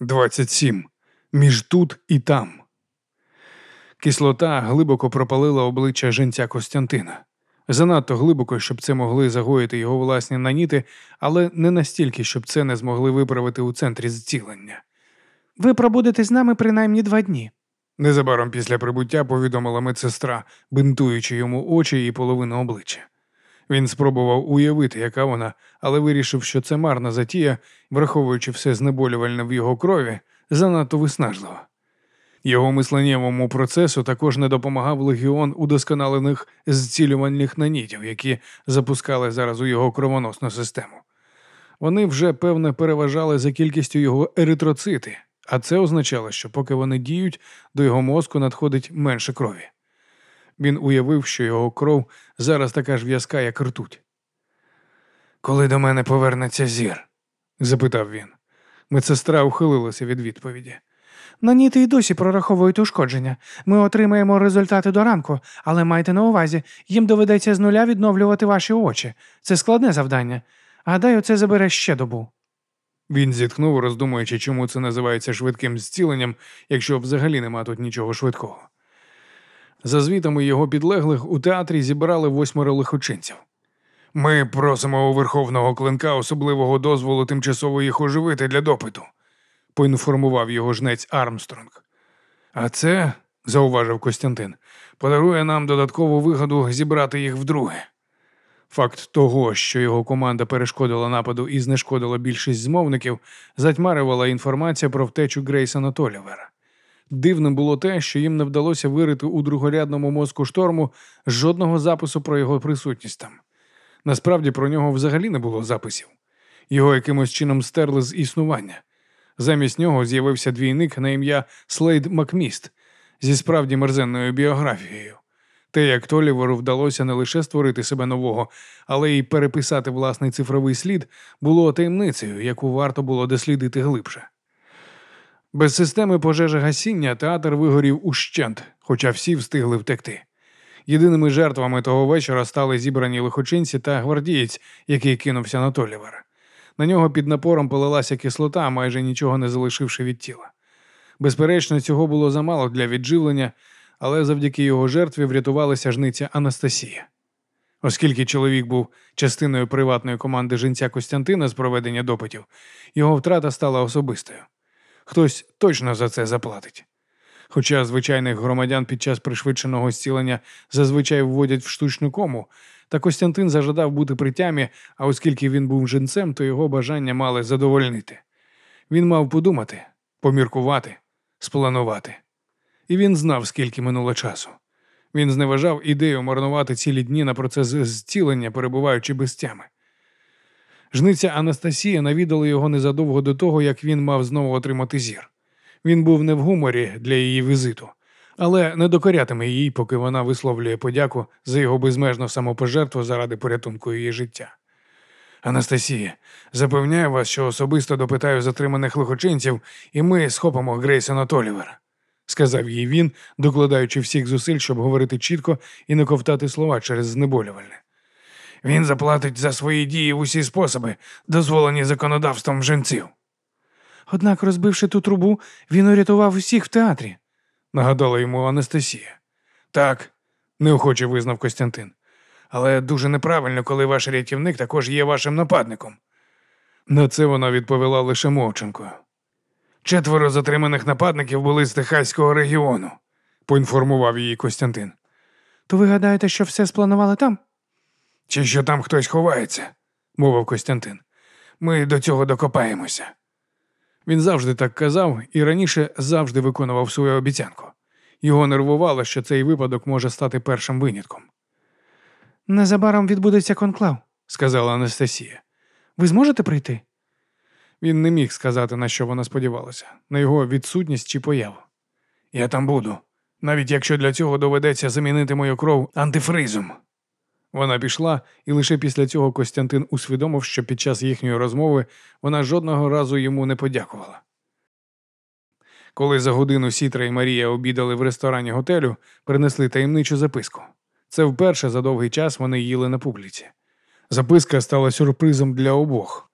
27. Між тут і там. Кислота глибоко пропалила обличчя женця Костянтина. Занадто глибоко, щоб це могли загоїти його власні наніти, але не настільки, щоб це не змогли виправити у центрі зцілення. Ви пробудете з нами принаймні два дні. Незабаром після прибуття повідомила медсестра, бинтуючи йому очі і половину обличчя. Він спробував уявити, яка вона, але вирішив, що це марна затія, враховуючи все знеболювальне в його крові, занадто виснажливо. Його мисленнєвому процесу також не допомагав легіон удосконалених зцілювальних нанітів, які запускали зараз у його кровоносну систему. Вони вже, певне, переважали за кількістю його еритроцити, а це означало, що поки вони діють, до його мозку надходить менше крові. Він уявив, що його кров зараз така ж в'язка, як ртуть. Коли до мене повернеться зір? запитав він. Медсестра ухилилася від відповіді. Наніти й досі прораховують ушкодження. Ми отримаємо результати до ранку, але майте на увазі, їм доведеться з нуля відновлювати ваші очі. Це складне завдання. Гадаю, це забере ще добу. Він зітхнув, роздумуючи, чому це називається швидким зціленням, якщо взагалі нема тут нічого швидкого. За звітами його підлеглих у театрі зібрали восьмеро лихочинців. Ми просимо у верховного клинка особливого дозволу тимчасово їх оживити для допиту, поінформував його жнець Армстронг. А це, зауважив Костянтин, подарує нам додаткову вигоду зібрати їх вдруге. Факт того, що його команда перешкодила нападу і знешкодила більшість змовників, затьмарювала інформація про втечу Грейсона Толівера. Дивним було те, що їм не вдалося вирити у другорядному мозку шторму жодного запису про його присутність там. Насправді про нього взагалі не було записів. Його якимось чином стерли з існування. Замість нього з'явився двійник на ім'я Слейд Макміст зі справді мерзенною біографією. Те, як Толіверу вдалося не лише створити себе нового, але й переписати власний цифровий слід, було таємницею, яку варто було дослідити глибше. Без системи пожежогасіння театр вигорів ущент, хоча всі встигли втекти. Єдиними жертвами того вечора стали зібрані лихочинці та гвардієць, який кинувся на Толівера. На нього під напором полилася кислота, майже нічого не залишивши від тіла. Безперечно, цього було замало для відживлення, але завдяки його жертві врятувалася жниця Анастасія. Оскільки чоловік був частиною приватної команди жінця Костянтина з проведення допитів, його втрата стала особистою. Хтось точно за це заплатить. Хоча звичайних громадян під час пришвидшеного зцілення зазвичай вводять в штучну кому, та Костянтин зажадав бути при тямі, а оскільки він був жінцем, то його бажання мали задовольнити. Він мав подумати, поміркувати, спланувати. І він знав, скільки минуло часу. Він зневажав ідею марнувати цілі дні на процес зцілення, перебуваючи без тями. Жниця Анастасія навідала його незадовго до того, як він мав знову отримати зір. Він був не в гуморі для її візиту, але не докорятиме їй, поки вона висловлює подяку за його безмежну самопожертву заради порятунку її життя. Анастасія, запевняю вас, що особисто допитаю затриманих лихочинців, і ми схопимо Грейсона Толівера, сказав їй він, докладаючи всіх зусиль, щоб говорити чітко і не ковтати слова через знеболювальне. Він заплатить за свої дії в усі способи, дозволені законодавством жінців. Однак, розбивши ту трубу, він урятував усіх в театрі, нагадала йому Анастасія. Так, неохоче визнав Костянтин. Але дуже неправильно, коли ваш рятівник також є вашим нападником. На це вона відповіла лише мовчанкою. Четверо затриманих нападників були з Техаського регіону, поінформував її Костянтин. То ви гадаєте, що все спланували там? Чи що там хтось ховається, мовив Костянтин. Ми до цього докопаємося. Він завжди так казав і раніше завжди виконував свою обіцянку. Його нервувало, що цей випадок може стати першим винятком. Незабаром відбудеться конклав, сказала Анастасія. Ви зможете прийти? Він не міг сказати, на що вона сподівалася, на його відсутність чи появу. Я там буду, навіть якщо для цього доведеться замінити мою кров антифризом. Вона пішла, і лише після цього Костянтин усвідомив, що під час їхньої розмови вона жодного разу йому не подякувала. Коли за годину Сітра і Марія обідали в ресторані готелю, принесли таємничу записку. Це вперше за довгий час вони їли на публіці. Записка стала сюрпризом для обох.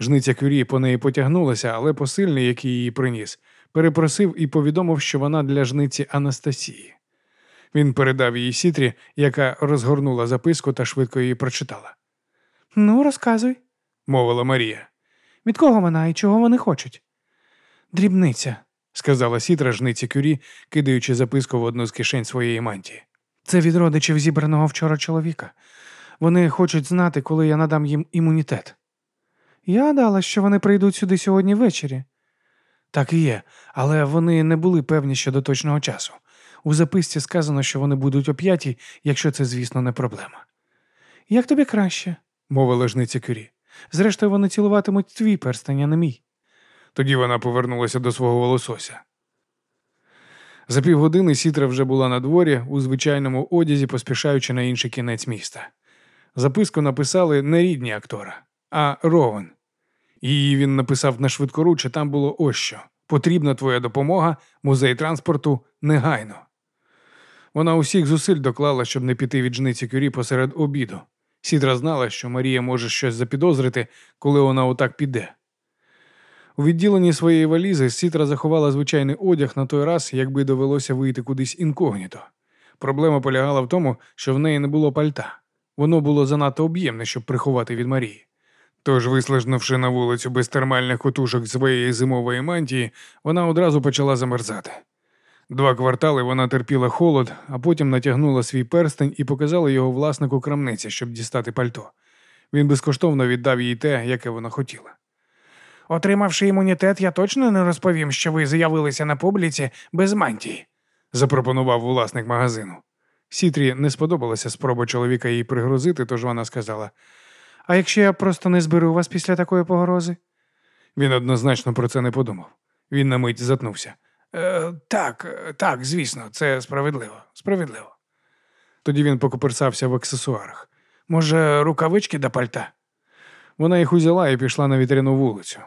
Жниця Кюрі по неї потягнулася, але посильний, який її приніс, перепросив і повідомив, що вона для жниці Анастасії. Він передав її сітрі, яка розгорнула записку та швидко її прочитала. Ну, розказуй, Мовила Марія, від кого вона і чого вони хочуть? Дрібниця. сказала сітра жниці Кюрі, кидаючи записку в одну з кишень своєї мантії. Це від родичів зібраного вчора чоловіка. Вони хочуть знати, коли я надам їм імунітет. Я гадала, що вони прийдуть сюди сьогодні ввечері. Так і є, але вони не були певні щодо точного часу. У записці сказано, що вони будуть о п'ятій, якщо це, звісно, не проблема. Як тобі краще? мовила жниця Кюрі. Зрештою, вони цілуватимуть твій перстень, а не мій. Тоді вона повернулася до свого волосося. За півгодини сітра вже була на дворі у звичайному одязі, поспішаючи на інший кінець міста. Записку написали не рідні актора, а Ровен. Її він написав на швидкоруч, і там було ось що. Потрібна твоя допомога, музей транспорту негайно. Вона усіх зусиль доклала, щоб не піти від жниці кюрі посеред обіду. Сідра знала, що Марія може щось запідозрити, коли вона отак піде. У відділенні своєї валізи Сітра заховала звичайний одяг на той раз, якби довелося вийти кудись інкогніто. Проблема полягала в тому, що в неї не було пальта. Воно було занадто об'ємне, щоб приховати від Марії. Тож, вислижнувши на вулицю без термальних котушок своєї зимової мантії, вона одразу почала замерзати. Два квартали вона терпіла холод, а потім натягнула свій перстень і показала його власнику крамниці, щоб дістати пальто. Він безкоштовно віддав їй те, яке вона хотіла. Отримавши імунітет, я точно не розповім, що ви з'явилися на публіці без мантії. запропонував власник магазину. Сітрі не сподобалася спроба чоловіка їй пригрозити, тож вона сказала: А якщо я просто не зберу вас після такої погрози? він однозначно про це не подумав. Він на мить затнувся. Е, так, е, так, звісно, це справедливо, справедливо. Тоді він покоперсався в аксесуарах. Може, рукавички до пальта? Вона їх узяла і пішла на вітряну вулицю.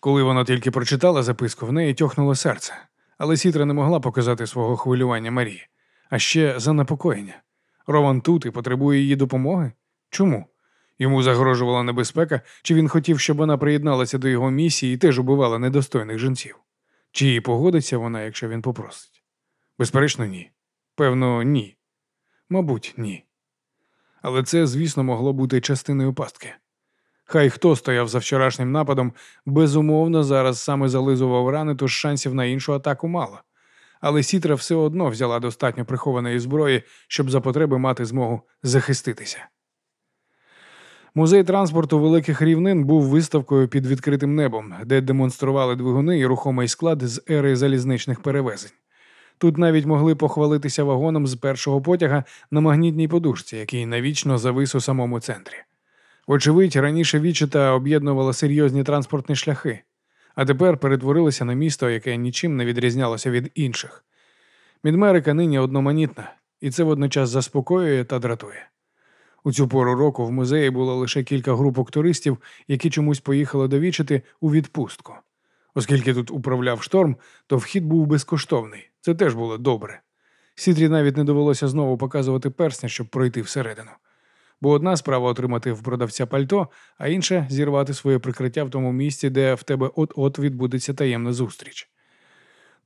Коли вона тільки прочитала записку, в неї тьохнуло серце, але Сітра не могла показати свого хвилювання Марії, а ще занепокоєння. Рован тут і потребує її допомоги? Чому? Йому загрожувала небезпека, чи він хотів, щоб вона приєдналася до його місії і теж убивала недостойних жінців? Чи погодиться вона, якщо він попросить? Безперечно, ні. Певно, ні. Мабуть, ні. Але це, звісно, могло бути частиною пастки. Хай хто стояв за вчорашнім нападом, безумовно, зараз саме зализував рани, тож шансів на іншу атаку мало. Але Сітра все одно взяла достатньо прихованої зброї, щоб за потреби мати змогу захиститися. Музей транспорту великих рівнин був виставкою під відкритим небом, де демонстрували двигуни і рухомий склад з ери залізничних перевезень. Тут навіть могли похвалитися вагоном з першого потяга на магнітній подушці, який навічно завис у самому центрі. Вочевидь, раніше Вічита об'єднувала серйозні транспортні шляхи, а тепер перетворилося на місто, яке нічим не відрізнялося від інших. Мідмерика нині одноманітна, і це водночас заспокоює та дратує. У цю пору року в музеї було лише кілька групок туристів, які чомусь поїхали до Вічити у відпустку. Оскільки тут управляв шторм, то вхід був безкоштовний. Це теж було добре. Сітрі навіть не довелося знову показувати персня, щоб пройти всередину. Бо одна справа отримати в продавця пальто, а інша зірвати своє прикриття в тому місці, де в тебе от-от відбудеться таємна зустріч.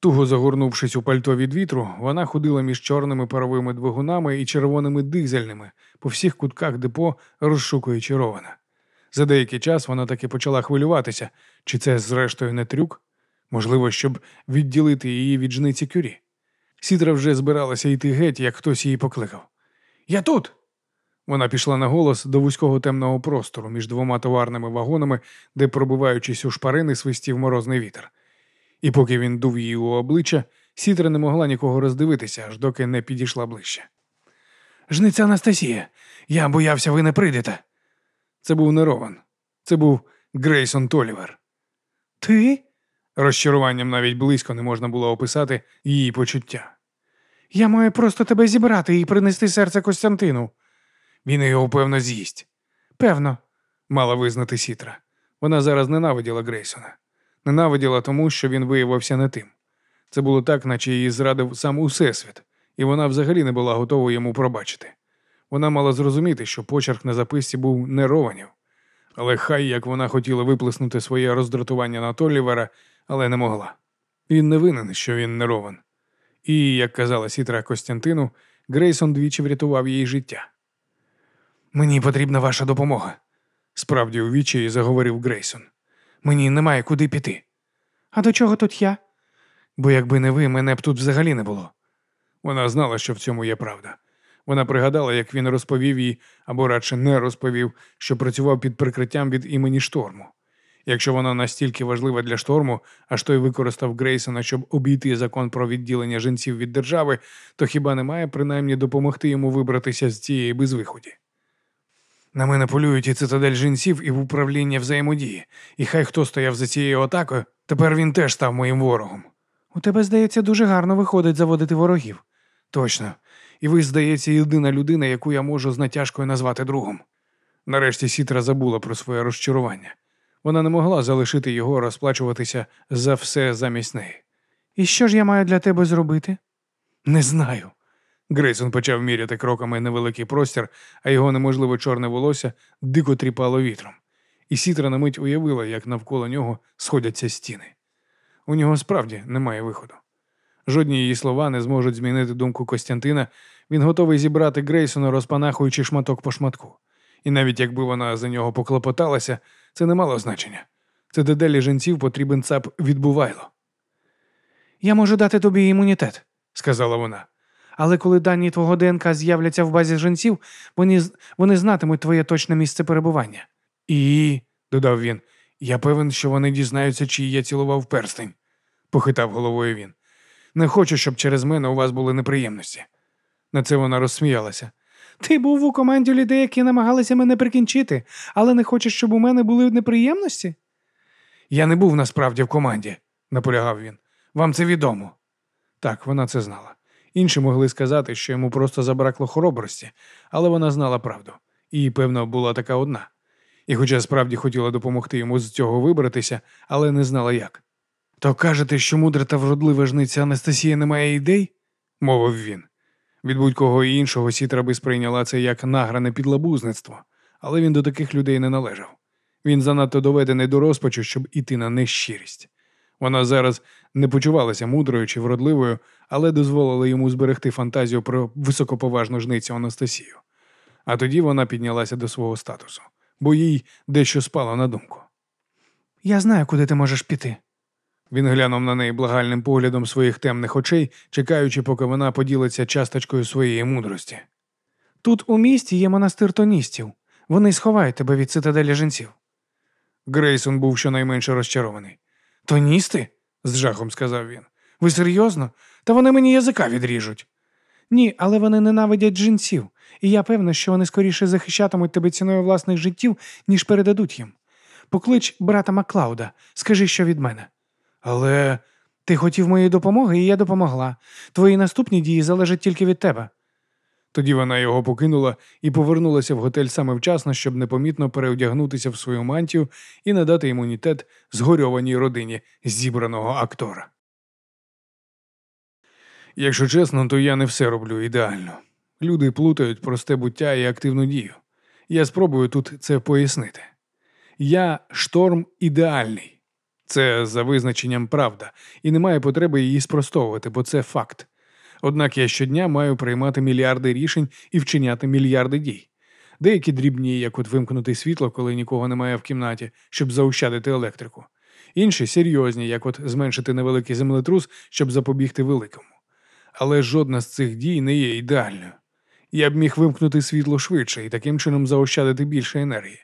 Туго загорнувшись у пальто від вітру, вона ходила між чорними паровими двигунами і червоними дизельними по всіх кутках депо, розшукуючи рована. За деякий час вона таки почала хвилюватися, чи це, зрештою, не трюк? Можливо, щоб відділити її від жниці кюрі. Сітра вже збиралася йти геть, як хтось її покликав. Я тут. Вона пішла на голос до вузького темного простору між двома товарними вагонами, де, пробиваючись у шпарини, свистів морозний вітер. І поки він дув її у обличчя, Сітра не могла нікого роздивитися, аж доки не підійшла ближче. Жниця Анастасія, я боявся, ви не прийдете. Це був не Рован. Це був Грейсон Толівер. Ти? Розчаруванням навіть близько не можна було описати її почуття. Я маю просто тебе зібрати і принести серце Костянтину. Він його, певно, з'їсть. Певно. Мала визнати Сітра. Вона зараз ненавиділа Грейсона. Ненавиділа тому, що він виявився не тим. Це було так, наче її зрадив сам Усесвіт, і вона взагалі не була готова йому пробачити. Вона мала зрозуміти, що почерк на записці був не Рованів, Але хай як вона хотіла виплеснути своє роздратування на Толівера, але не могла. Він не винен, що він не ровен. І, як казала сітра Костянтину, Грейсон двічі врятував їй життя. Мені потрібна ваша допомога, справді у відчаї заговорив Грейсон. Мені немає куди піти. А до чого тут я? Бо якби не ви, мене б тут взагалі не було. Вона знала, що в цьому є правда. Вона пригадала, як він розповів їй, або радше не розповів, що працював під прикриттям від імені шторму. Якщо вона настільки важлива для шторму, аж той використав Грейсона, щоб обійти закон про відділення жінців від держави, то хіба не має принаймні допомогти йому вибратися з цієї безвиході? На мене полюють і цитадель жінців, і в управління взаємодії, і хай хто стояв за цією атакою, тепер він теж став моїм ворогом. У тебе, здається, дуже гарно виходить заводити ворогів. Точно. І ви, здається, єдина людина, яку я можу з натяжкою назвати другом. Нарешті Сітра забула про своє розчарування. Вона не могла залишити його розплачуватися за все замість неї. І що ж я маю для тебе зробити? Не знаю. Грейсон почав міряти кроками невеликий простір, а його неможливо чорне волосся дико тріпало вітром. І Сітра на мить уявила, як навколо нього сходяться стіни. У нього справді немає виходу. Жодні її слова не зможуть змінити думку Костянтина. Він готовий зібрати Грейсона, розпанахуючи шматок по шматку. І навіть якби вона за нього поклопоталася, це не мало значення. Це деделі жінців потрібен цап відбувайло, Я можу дати тобі імунітет, сказала вона. Але коли дані твого ДНК з'являться в базі жінців, вони, вони знатимуть твоє точне місце перебування. І, додав він, я певен, що вони дізнаються, чий я цілував перстень, похитав головою він. Не хочу, щоб через мене у вас були неприємності. На це вона розсміялася. Ти був у команді людей, які намагалися мене прикінчити, але не хочеш, щоб у мене були неприємності? Я не був насправді в команді, наполягав він. Вам це відомо. Так, вона це знала. Інші могли сказати, що йому просто забракло хоробрості, але вона знала правду. І, певно, була така одна. І хоча справді хотіла допомогти йому з цього вибратися, але не знала як. То кажете, що мудра та вродлива жниця Анастасія не має ідей? мовив він. Від будь-кого іншого сітра би сприйняла це як награне підлабузництво, але він до таких людей не належав. Він занадто доведений до розпачу, щоб іти на нещирість. Вона зараз не почувалася мудрою чи вродливою, але дозволила йому зберегти фантазію про високоповажну жницю Анастасію. А тоді вона піднялася до свого статусу, бо їй дещо спало на думку. Я знаю, куди ти можеш піти. Він глянув на неї благальним поглядом своїх темних очей, чекаючи, поки вона поділиться часточкою своєї мудрості. Тут у місті є монастир тоністів. Вони сховають тебе від цитаделі жінців. Грейсон був щонайменше розчарований. Тоністи? з жахом сказав він. Ви серйозно? Та вони мені язика відріжуть. Ні, але вони ненавидять жінців, і я певна, що вони скоріше захищатимуть тебе ціною власних життів, ніж передадуть їм. Поклич брата Маклауда, скажи, що від мене. Але Ти хотів моєї допомоги, і я допомогла. Твої наступні дії залежать тільки від тебе. Тоді вона його покинула і повернулася в готель саме вчасно, щоб непомітно переодягнутися в свою мантію і надати імунітет згорьованій родині зібраного актора. Якщо чесно, то я не все роблю ідеально. Люди плутають просте буття і активну дію. Я спробую тут це пояснити. Я шторм ідеальний. Це за визначенням правда, і немає потреби її спростовувати, бо це факт. Однак я щодня маю приймати мільярди рішень і вчиняти мільярди дій. Деякі дрібні, як от вимкнути світло, коли нікого немає в кімнаті, щоб заощадити електрику. Інші серйозні, як от зменшити невеликий землетрус, щоб запобігти великому. Але жодна з цих дій не є ідеальною. Я б міг вимкнути світло швидше і таким чином заощадити більше енергії.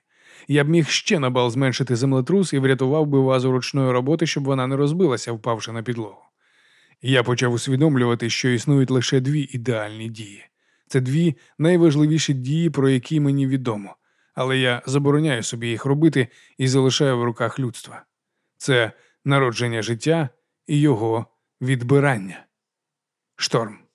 Я б міг ще на бал зменшити землетрус і врятував би вазу ручної роботи, щоб вона не розбилася, впавши на підлогу. Я почав усвідомлювати, що існують лише дві ідеальні дії. Це дві найважливіші дії, про які мені відомо, але я забороняю собі їх робити і залишаю в руках людства. Це народження життя і його відбирання. Шторм.